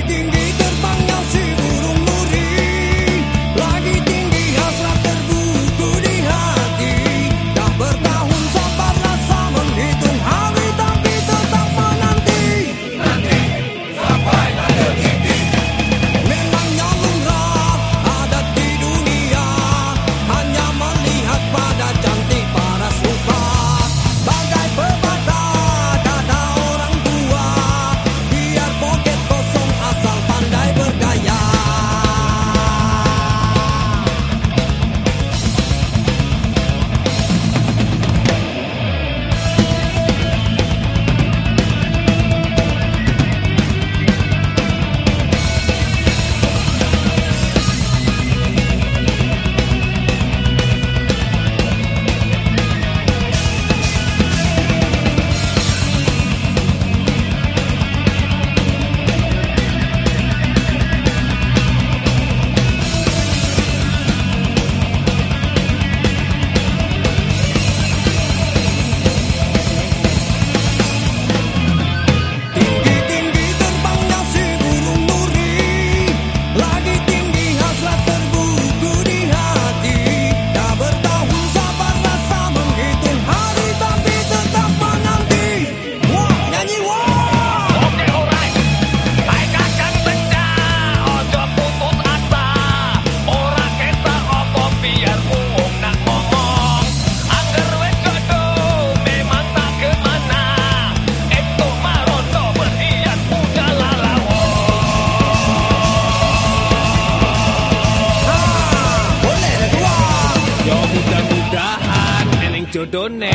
一定 jodohnya